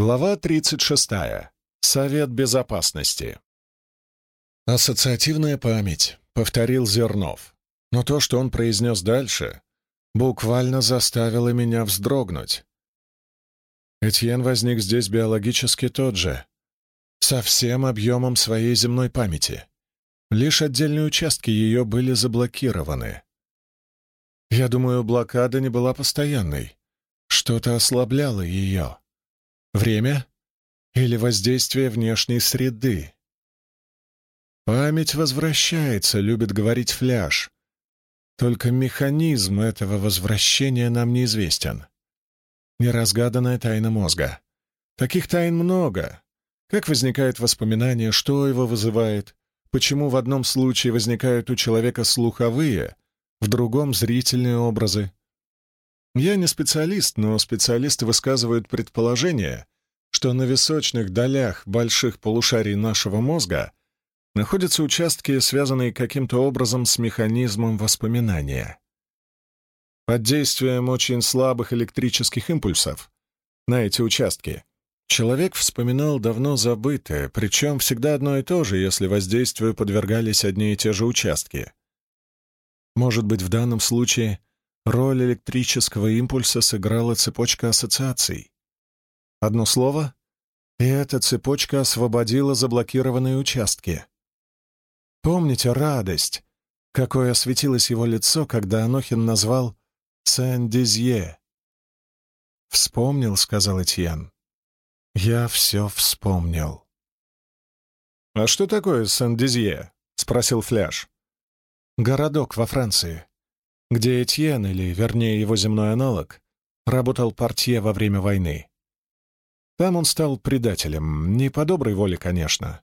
Глава 36. Совет безопасности. «Ассоциативная память», — повторил Зернов. Но то, что он произнес дальше, буквально заставило меня вздрогнуть. Этьен возник здесь биологически тот же, со всем объемом своей земной памяти. Лишь отдельные участки ее были заблокированы. Я думаю, блокада не была постоянной. Что-то ослабляло ее. Время или воздействие внешней среды? Память возвращается, любит говорить фляж. Только механизм этого возвращения нам неизвестен. Неразгаданная тайна мозга. Таких тайн много. Как возникает воспоминание, что его вызывает, почему в одном случае возникают у человека слуховые, в другом — зрительные образы, я не специалист, но специалисты высказывают предположение, что на височных долях больших полушарий нашего мозга находятся участки, связанные каким-то образом с механизмом воспоминания. Под действием очень слабых электрических импульсов на эти участки человек вспоминал давно забытое, причем всегда одно и то же, если воздействию подвергались одни и те же участки. Может быть, в данном случае Роль электрического импульса сыграла цепочка ассоциаций. Одно слово, и эта цепочка освободила заблокированные участки. Помните радость, какой осветилось его лицо, когда Анохин назвал Сен-Дизье? «Вспомнил», — сказал Этьен. «Я все вспомнил». «А что такое Сен-Дизье?» — спросил Фляж. «Городок во Франции где Этьен, или, вернее, его земной аналог, работал портье во время войны. Там он стал предателем, не по доброй воле, конечно.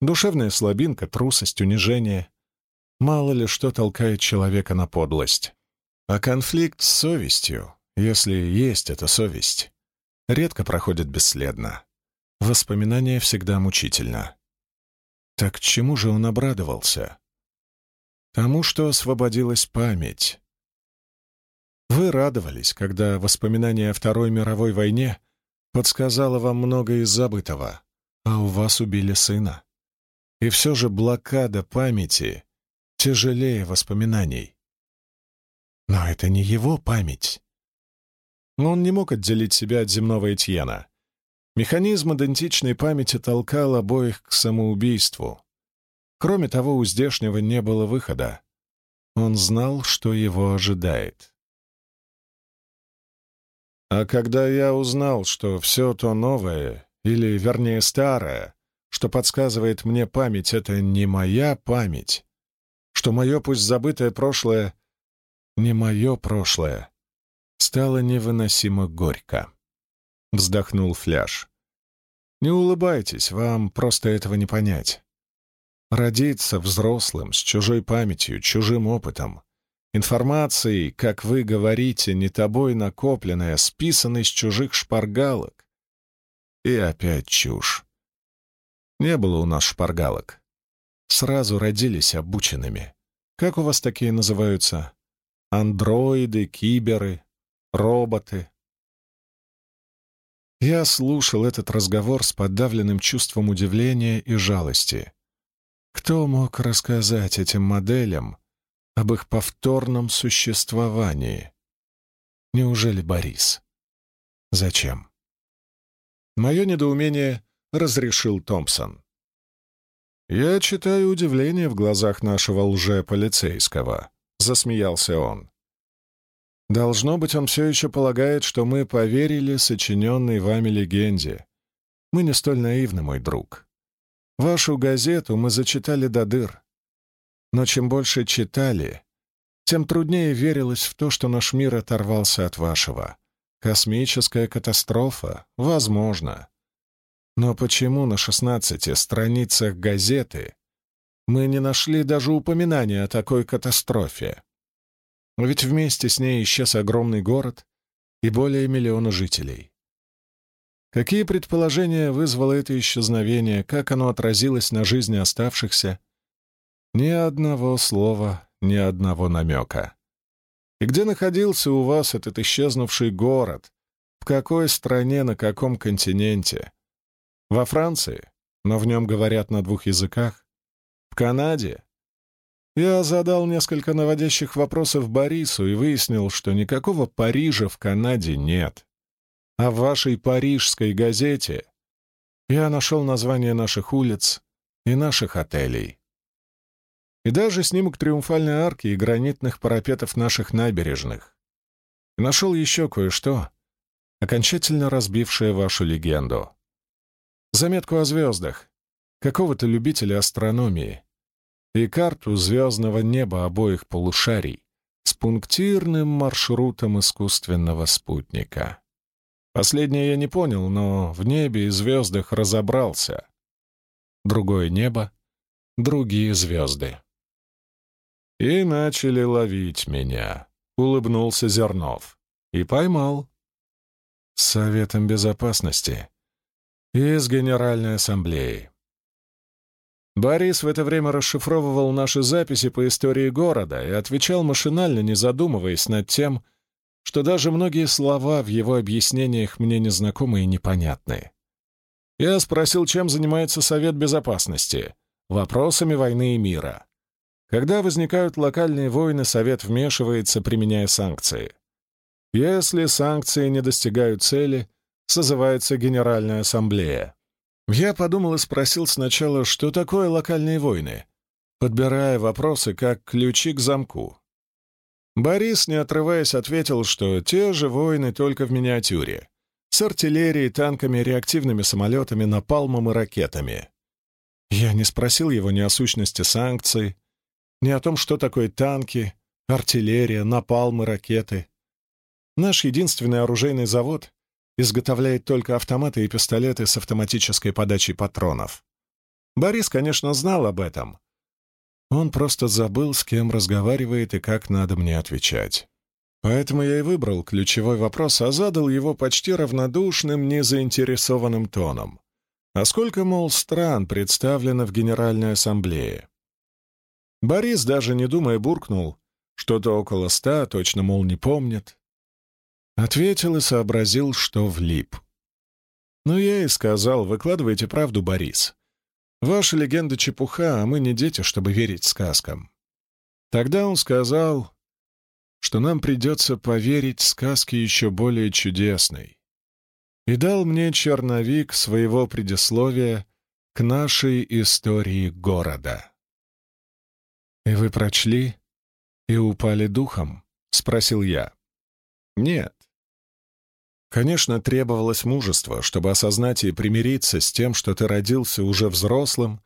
Душевная слабинка, трусость, унижение. Мало ли что толкает человека на подлость. А конфликт с совестью, если есть эта совесть, редко проходит бесследно. Воспоминание всегда мучительно. Так чему же он обрадовался? Тому, что освободилась память. Вы радовались, когда воспоминание о Второй мировой войне подсказало вам многое из забытого, а у вас убили сына. И все же блокада памяти тяжелее воспоминаний. Но это не его память. Он не мог отделить себя от земного Этьена. Механизм идентичной памяти толкал обоих к самоубийству. Кроме того, у здешнего не было выхода. Он знал, что его ожидает. А когда я узнал, что все то новое, или, вернее, старое, что подсказывает мне память, это не моя память, что мое пусть забытое прошлое не мое прошлое, стало невыносимо горько. Вздохнул Фляж. Не улыбайтесь, вам просто этого не понять. Родиться взрослым, с чужой памятью, чужим опытом, информацией, как вы говорите, не тобой накопленная, списанной с чужих шпаргалок. И опять чушь. Не было у нас шпаргалок. Сразу родились обученными. Как у вас такие называются? Андроиды, киберы, роботы. Я слушал этот разговор с подавленным чувством удивления и жалости. Кто мог рассказать этим моделям об их повторном существовании? Неужели Борис? Зачем? Мое недоумение разрешил Томпсон. «Я читаю удивление в глазах нашего лже-полицейского», — засмеялся он. «Должно быть, он все еще полагает, что мы поверили сочиненной вами легенде. Мы не столь наивны, мой друг. Вашу газету мы зачитали до дыр. Но чем больше читали, тем труднее верилось в то, что наш мир оторвался от вашего. Космическая катастрофа? Возможно. Но почему на шестнадцати страницах газеты мы не нашли даже упоминания о такой катастрофе? Ведь вместе с ней исчез огромный город и более миллиона жителей. Какие предположения вызвало это исчезновение, как оно отразилось на жизни оставшихся? Ни одного слова, ни одного намека. И где находился у вас этот исчезнувший город, В какой стране, на каком континенте? Во Франции, но в нем говорят на двух языках. В Канаде. Я задал несколько наводящих вопросов Борису и выяснил, что никакого Парижа в Канаде нет. А в вашей парижской газете я нашел название наших улиц и наших отелей. И даже снимок триумфальной арки и гранитных парапетов наших набережных. И нашел еще кое-что, окончательно разбившее вашу легенду. Заметку о звездах, какого-то любителя астрономии и карту звездного неба обоих полушарий с пунктирным маршрутом искусственного спутника. Последнее я не понял, но в небе и звездах разобрался. Другое небо, другие звезды. И начали ловить меня, — улыбнулся Зернов. И поймал. С Советом Безопасности. Из Генеральной Ассамблеи. Борис в это время расшифровывал наши записи по истории города и отвечал машинально, не задумываясь над тем, что даже многие слова в его объяснениях мне незнакомы и непонятны. Я спросил, чем занимается Совет Безопасности, вопросами войны и мира. Когда возникают локальные войны, Совет вмешивается, применяя санкции. Если санкции не достигают цели, созывается Генеральная Ассамблея. Я подумал и спросил сначала, что такое локальные войны, подбирая вопросы как ключи к замку. Борис, не отрываясь, ответил, что те же войны только в миниатюре, с артиллерией, танками, реактивными самолетами, напалмом и ракетами. Я не спросил его ни о сущности санкций, ни о том, что такое танки, артиллерия, напалм и ракеты. Наш единственный оружейный завод изготовляет только автоматы и пистолеты с автоматической подачей патронов. Борис, конечно, знал об этом, он просто забыл, с кем разговаривает и как надо мне отвечать. Поэтому я и выбрал ключевой вопрос, а задал его почти равнодушным, незаинтересованным тоном. А сколько, мол, стран представлено в Генеральной Ассамблее? Борис, даже не думая, буркнул. Что-то около ста, точно, мол, не помнит. Ответил и сообразил, что влип. Ну, я и сказал, выкладывайте правду, Борис. Ваша легенда чепуха, а мы не дети, чтобы верить сказкам. Тогда он сказал, что нам придется поверить сказке еще более чудесной. И дал мне черновик своего предисловия к нашей истории города. «И вы прочли и упали духом?» — спросил я. «Нет, Конечно, требовалось мужество, чтобы осознать и примириться с тем, что ты родился уже взрослым,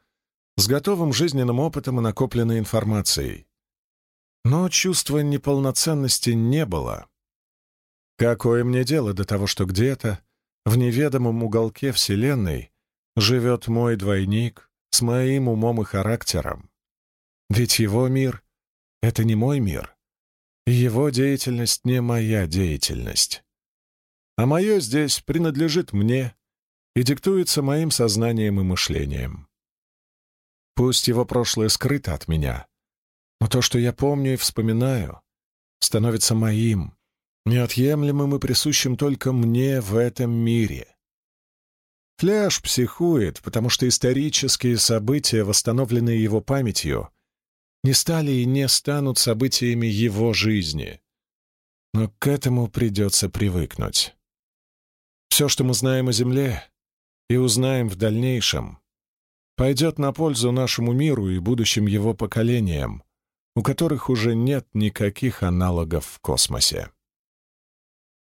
с готовым жизненным опытом и накопленной информацией. Но чувства неполноценности не было. Какое мне дело до того, что где-то, в неведомом уголке Вселенной, живет мой двойник с моим умом и характером? Ведь его мир — это не мой мир, его деятельность не моя деятельность а мое здесь принадлежит мне и диктуется моим сознанием и мышлением. Пусть его прошлое скрыто от меня, но то, что я помню и вспоминаю, становится моим, неотъемлемым и присущим только мне в этом мире. Фляж психует, потому что исторические события, восстановленные его памятью, не стали и не станут событиями его жизни. Но к этому придется привыкнуть. Все, что мы знаем о Земле и узнаем в дальнейшем, пойдет на пользу нашему миру и будущим его поколениям, у которых уже нет никаких аналогов в космосе.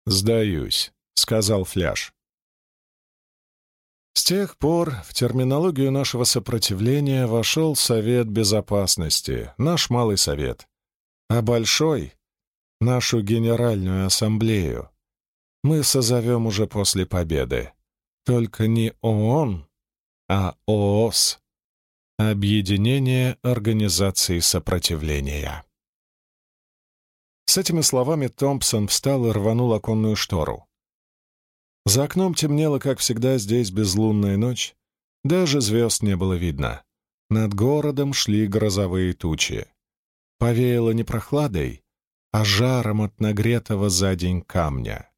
«Сдаюсь», — сказал Фляж. С тех пор в терминологию нашего сопротивления вошел Совет Безопасности, наш Малый Совет, а Большой — нашу Генеральную Ассамблею, мы созовем уже после победы. Только не ООН, а ООС — Объединение Организаций Сопротивления. С этими словами Томпсон встал и рванул оконную штору. За окном темнело, как всегда, здесь безлунная ночь. Даже звезд не было видно. Над городом шли грозовые тучи. Повеяло не прохладой, а жаром от нагретого за день камня.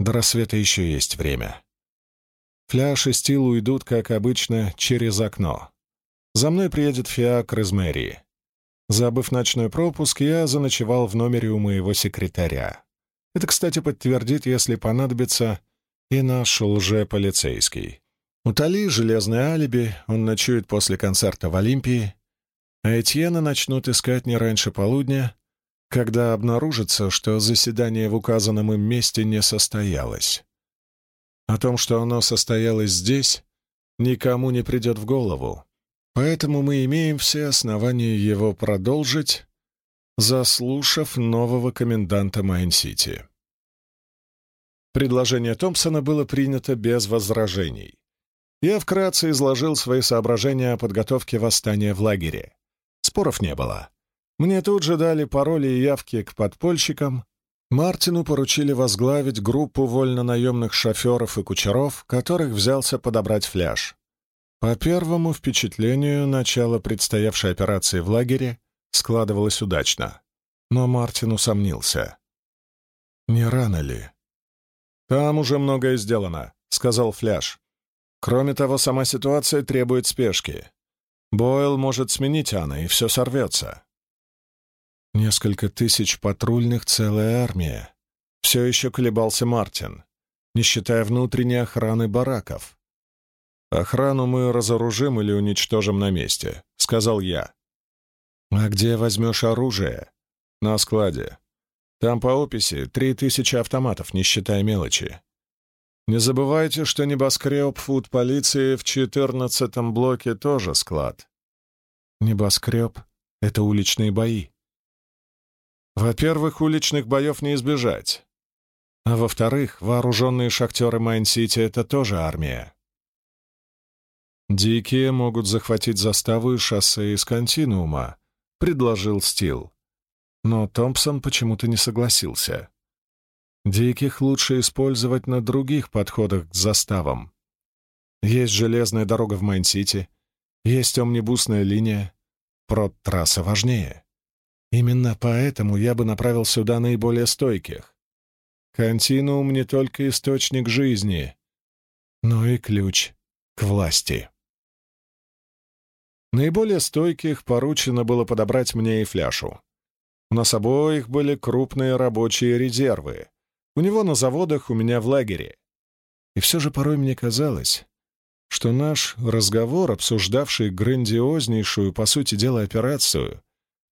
До рассвета еще есть время. Фляж и Стил уйдут, как обычно, через окно. За мной приедет фиакр из мэрии. Забыв ночной пропуск, я заночевал в номере у моего секретаря. Это, кстати, подтвердит, если понадобится, и наш лже-полицейский. У Тали железное алиби, он ночует после концерта в Олимпии, а Этьена начнут искать не раньше полудня, когда обнаружится, что заседание в указанном им месте не состоялось. О том, что оно состоялось здесь, никому не придет в голову, поэтому мы имеем все основания его продолжить, заслушав нового коменданта Майн-Сити. Предложение Томпсона было принято без возражений. Я вкратце изложил свои соображения о подготовке восстания в лагере. Споров не было. Мне тут же дали пароли и явки к подпольщикам. Мартину поручили возглавить группу вольно-наемных шоферов и кучеров, которых взялся подобрать фляж. По первому впечатлению, начало предстоявшей операции в лагере складывалось удачно. Но Мартин усомнился. «Не рано ли?» «Там уже многое сделано», — сказал Фляж. «Кроме того, сама ситуация требует спешки. Бойл может сменить Анна, и все сорвется». «Несколько тысяч патрульных, целая армия». Все еще колебался Мартин, не считая внутренней охраны бараков. «Охрану мы разоружим или уничтожим на месте», — сказал я. «А где возьмешь оружие?» «На складе. Там по описи три тысячи автоматов, не считая мелочи. Не забывайте, что небоскреб фуд-полиции в четырнадцатом блоке тоже склад. Небоскреб — это уличные бои. Во-первых, уличных боев не избежать. А во-вторых, вооруженные шахтеры Майн-Сити — это тоже армия. «Дикие могут захватить заставу и шоссе из континуума», — предложил Стил. Но Томпсон почему-то не согласился. Диких лучше использовать на других подходах к заставам. Есть железная дорога в Майн-Сити, есть омнибусная линия. Прод-трасса важнее. Именно поэтому я бы направил сюда наиболее стойких. Континуум не только источник жизни, но и ключ к власти. Наиболее стойких поручено было подобрать мне и фляшу. У нас обоих были крупные рабочие резервы. У него на заводах, у меня в лагере. И все же порой мне казалось, что наш разговор, обсуждавший грандиознейшую, по сути дела, операцию,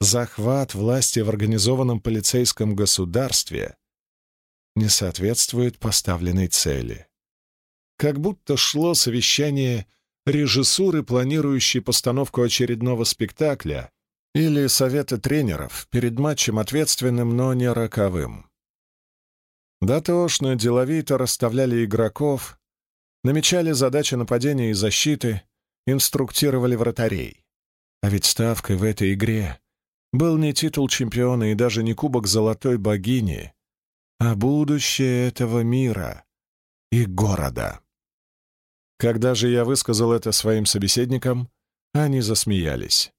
захват власти в организованном полицейском государстве, не соответствует поставленной цели. Как будто шло совещание режиссуры, планирующей постановку очередного спектакля, или советы тренеров перед матчем ответственным, но не роковым. Дотошно, деловито расставляли игроков, намечали задачи нападения и защиты, инструктировали вратарей. А ведь ставкой в этой игре был не титул чемпиона и даже не кубок золотой богини, а будущее этого мира и города. Когда же я высказал это своим собеседникам, они засмеялись.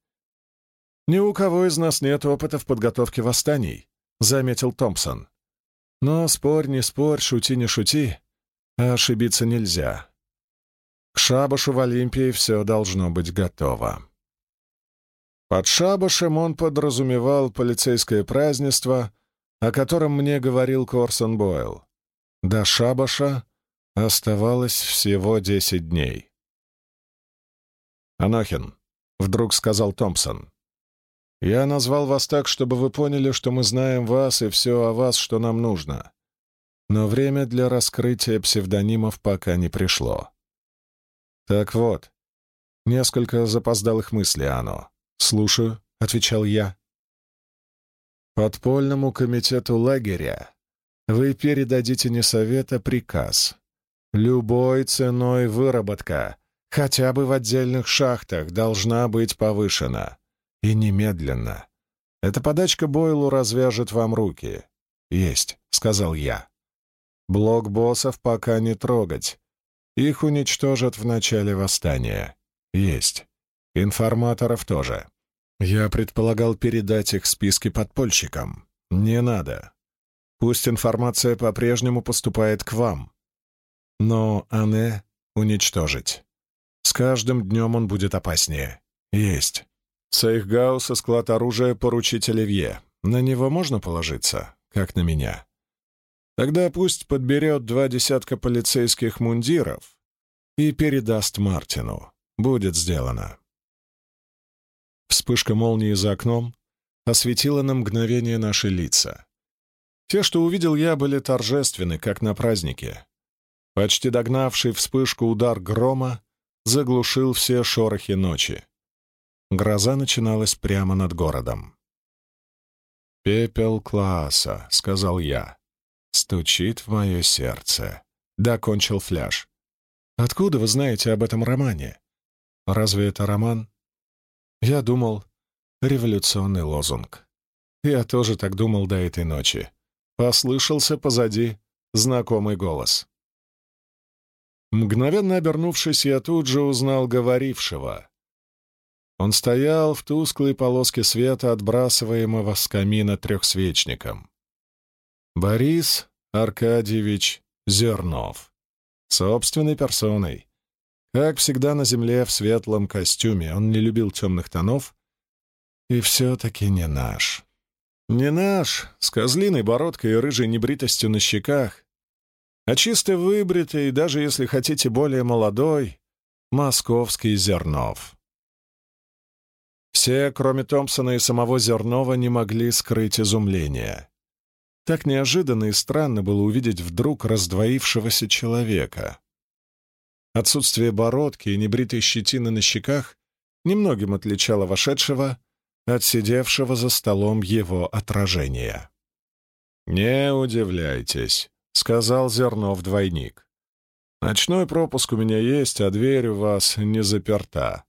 «Ни у кого из нас нет опыта в подготовке восстаний», — заметил Томпсон. «Но спорь, не спорь, шути, не шути, а ошибиться нельзя. К шабашу в Олимпии все должно быть готово». Под шабашем он подразумевал полицейское празднество, о котором мне говорил Корсон Бойл. До шабаша оставалось всего десять дней. «Анохин», — вдруг сказал Томпсон, я назвал вас так, чтобы вы поняли, что мы знаем вас и все о вас, что нам нужно. Но время для раскрытия псевдонимов пока не пришло. Так вот, несколько запоздалых мыслей оно. «Слушаю», — отвечал я. «Подпольному комитету лагеря вы передадите не совет, а приказ. Любой ценой выработка, хотя бы в отдельных шахтах, должна быть повышена. И немедленно. Эта подачка Бойлу развяжет вам руки. «Есть», — сказал я. «Блок боссов пока не трогать. Их уничтожат в начале восстания. Есть. Информаторов тоже. Я предполагал передать их списки подпольщикам. Не надо. Пусть информация по-прежнему поступает к вам. Но Ане уничтожить. С каждым днем он будет опаснее. Есть. Сейхгаус и склад оружия поручить Оливье. На него можно положиться, как на меня. Тогда пусть подберет два десятка полицейских мундиров и передаст Мартину. Будет сделано. Вспышка молнии за окном осветила на мгновение наши лица. Те, что увидел я, были торжественны, как на празднике. Почти догнавший вспышку удар грома заглушил все шорохи ночи. Гроза начиналась прямо над городом. «Пепел класса», — сказал я. «Стучит в мое сердце», — докончил фляж. «Откуда вы знаете об этом романе? Разве это роман?» Я думал, революционный лозунг. Я тоже так думал до этой ночи. Послышался позади знакомый голос. Мгновенно обернувшись, я тут же узнал говорившего. Он стоял в тусклой полоске света, отбрасываемого с камина трехсвечником. Борис Аркадьевич Зернов. Собственной персоной. Как всегда на земле в светлом костюме. Он не любил темных тонов. И все-таки не наш. Не наш, с козлиной бородкой и рыжей небритостью на щеках, а чисто выбритый, даже если хотите более молодой, московский Зернов. Все, кроме Томпсона и самого Зернова, не могли скрыть изумления. Так неожиданно и странно было увидеть вдруг раздвоившегося человека. Отсутствие бородки и небритой щетины на щеках немногим отличало вошедшего от сидевшего за столом его отражения. «Не удивляйтесь», — сказал Зернов двойник. «Ночной пропуск у меня есть, а дверь у вас не заперта».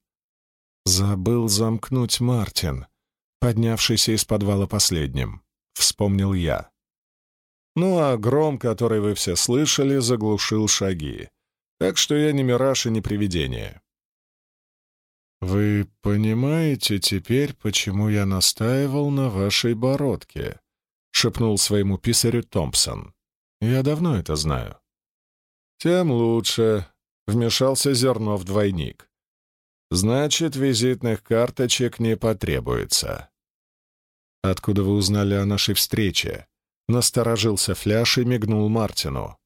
«Забыл замкнуть Мартин», поднявшийся из подвала последним, — вспомнил я. Ну а гром, который вы все слышали, заглушил шаги. Так что я не мираж и не привидение. «Вы понимаете теперь, почему я настаивал на вашей бородке?» — шепнул своему писарю Томпсон. «Я давно это знаю». «Тем лучше», — вмешался зерно в двойник. «Значит, визитных карточек не потребуется». «Откуда вы узнали о нашей встрече?» Насторожился Фляж и мигнул Мартину.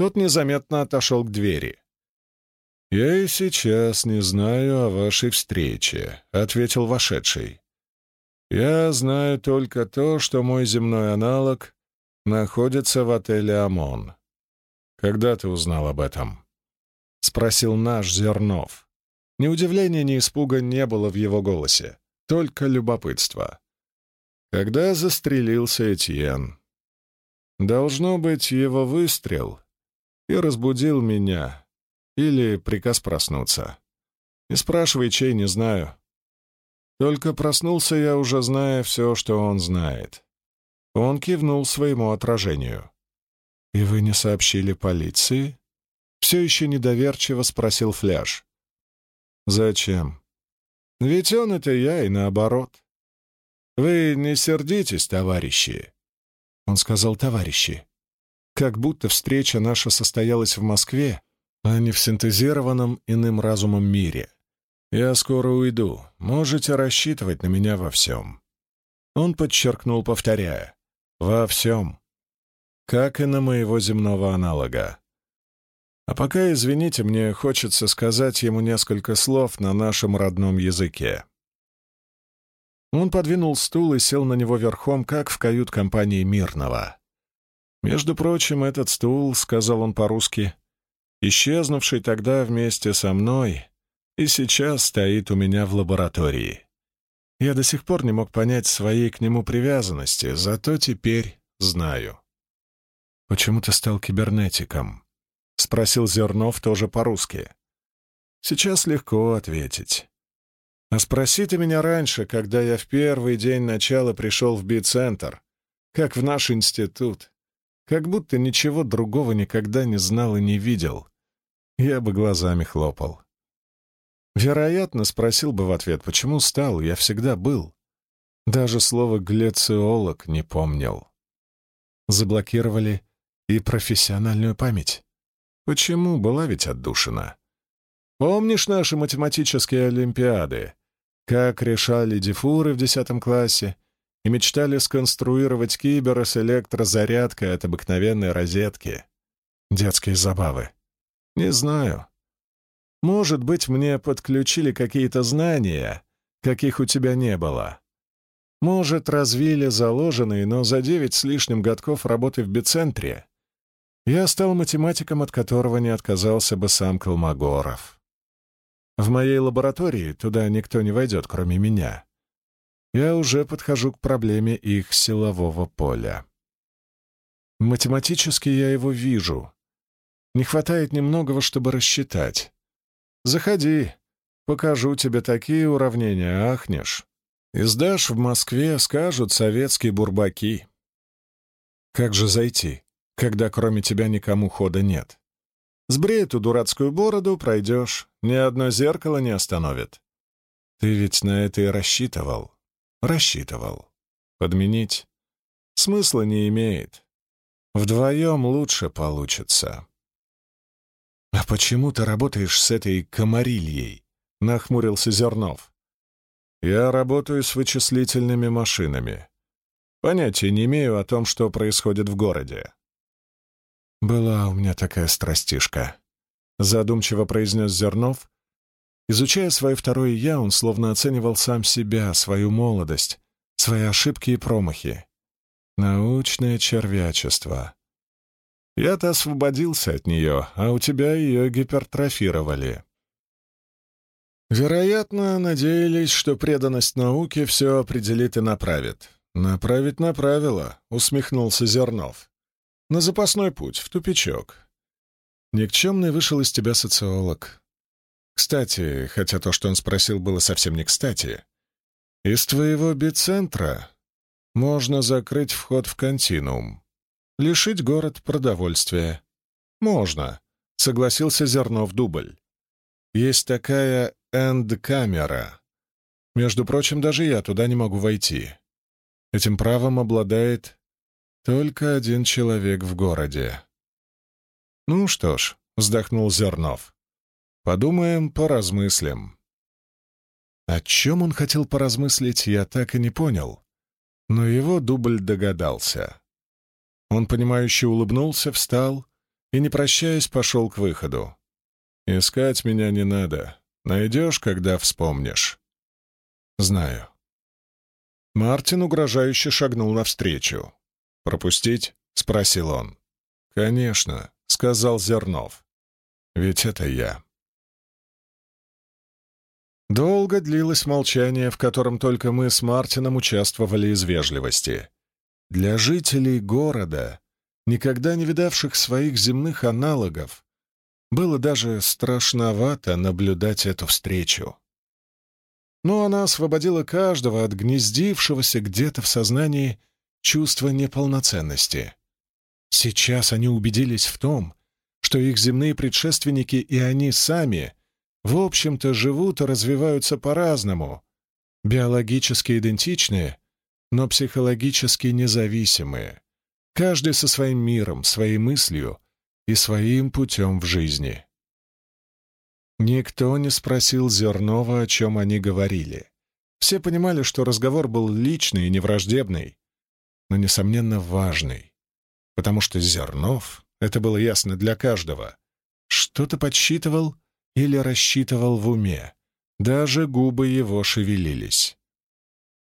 Тот незаметно отошел к двери. «Я и сейчас не знаю о вашей встрече», — ответил вошедший. «Я знаю только то, что мой земной аналог находится в отеле «Омон». Когда ты узнал об этом?» — спросил наш Зернов. Ни удивления, ни испуга не было в его голосе, только любопытство. Когда застрелился Этьен. Должно быть, его выстрел и разбудил меня, или приказ проснуться. Не спрашивай, чей, не знаю. Только проснулся я, уже зная все, что он знает. Он кивнул своему отражению. «И вы не сообщили полиции?» Все еще недоверчиво спросил Фляж. «Зачем? Ведь он — это я, и наоборот. Вы не сердитесь, товарищи?» Он сказал «товарищи». Как будто встреча наша состоялась в Москве, а не в синтезированном иным разумом мире. Я скоро уйду. Можете рассчитывать на меня во всем. Он подчеркнул, повторяя. Во всем. Как и на моего земного аналога. А пока, извините, мне хочется сказать ему несколько слов на нашем родном языке. Он подвинул стул и сел на него верхом, как в кают-компании Мирного. «Между прочим, этот стул, — сказал он по-русски, исчезнувший тогда вместе со мной, и сейчас стоит у меня в лаборатории. Я до сих пор не мог понять своей к нему привязанности, зато теперь знаю. «Почему ты стал кибернетиком?» — спросил Зернов тоже по-русски. «Сейчас легко ответить. А спроси ты меня раньше, когда я в первый день начала пришел в Би-центр, как в наш институт, как будто ничего другого никогда не знал и не видел я бы глазами хлопал. Вероятно, спросил бы в ответ, почему стал, я всегда был. Даже слово «глециолог» не помнил. заблокировали и профессиональную память. Почему? Была ведь отдушина. Помнишь наши математические олимпиады? Как решали дифуры в десятом классе и мечтали сконструировать кибера с электрозарядкой от обыкновенной розетки? Детские забавы. Не знаю. Может быть, мне подключили какие-то знания, каких у тебя не было. Может, развили заложенные, но за девять с лишним годков работы в бицентре я стал математиком, от которого не отказался бы сам Колмогоров. В моей лаборатории туда никто не войдет, кроме меня. Я уже подхожу к проблеме их силового поля. Математически я его вижу. Не хватает немногого, чтобы рассчитать. Заходи, покажу тебе такие уравнения, ахнешь. И сдашь в Москве, скажут советские бурбаки. Как же зайти? когда кроме тебя никому хода нет. Сбрей эту дурацкую бороду, пройдешь, ни одно зеркало не остановит. Ты ведь на это и рассчитывал. Рассчитывал. Подменить смысла не имеет. Вдвоем лучше получится. «А почему ты работаешь с этой комарильей?» — нахмурился Зернов. «Я работаю с вычислительными машинами. Понятия не имею о том, что происходит в городе. «Была у меня такая страстишка», — задумчиво произнес Зернов. Изучая свое второе «я», он словно оценивал сам себя, свою молодость, свои ошибки и промахи. Научное червячество. Я-то освободился от нее, а у тебя ее гипертрофировали. Вероятно, надеялись, что преданность науке все определит и направит. «Направить направило», — усмехнулся Зернов. На запасной путь, в тупичок. Никчемный вышел из тебя социолог. Кстати, хотя то, что он спросил, было совсем не кстати. Из твоего бицентра можно закрыть вход в континуум. Лишить город продовольствия. Можно, согласился Зернов Дубль. Есть такая энд-камера. Между прочим, даже я туда не могу войти. Этим правом обладает только один человек в городе. Ну что ж, вздохнул Зернов. Подумаем, поразмыслим. О чем он хотел поразмыслить, я так и не понял. Но его дубль догадался. Он, понимающе улыбнулся, встал и, не прощаясь, пошел к выходу. «Искать меня не надо. Найдешь, когда вспомнишь». «Знаю». Мартин угрожающе шагнул навстречу. «Пропустить?» — спросил он. «Конечно», — сказал Зернов. «Ведь это я». Долго длилось молчание, в котором только мы с Мартином участвовали из вежливости. Для жителей города, никогда не видавших своих земных аналогов, было даже страшновато наблюдать эту встречу. Но она освободила каждого от гнездившегося где-то в сознании чувство неполноценности. Сейчас они убедились в том, что их земные предшественники и они сами, в общем-то, живут и развиваются по-разному, биологически идентичные, но психологически независимые, каждый со своим миром, своей мыслью и своим путем в жизни. Никто не спросил Зернова, о чем они говорили. Все понимали, что разговор был личный и невраждебный, но, несомненно, важный, потому что Зернов, это было ясно для каждого, что-то подсчитывал или рассчитывал в уме, даже губы его шевелились.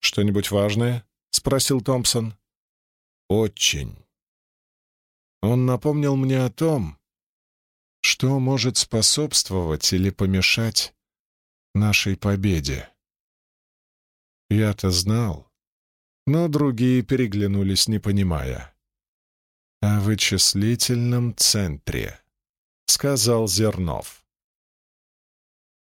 «Что-нибудь важное?» — спросил Томпсон. «Очень». Он напомнил мне о том, что может способствовать или помешать нашей победе. Я-то знал, но другие переглянулись, не понимая. «О вычислительном центре», — сказал Зернов.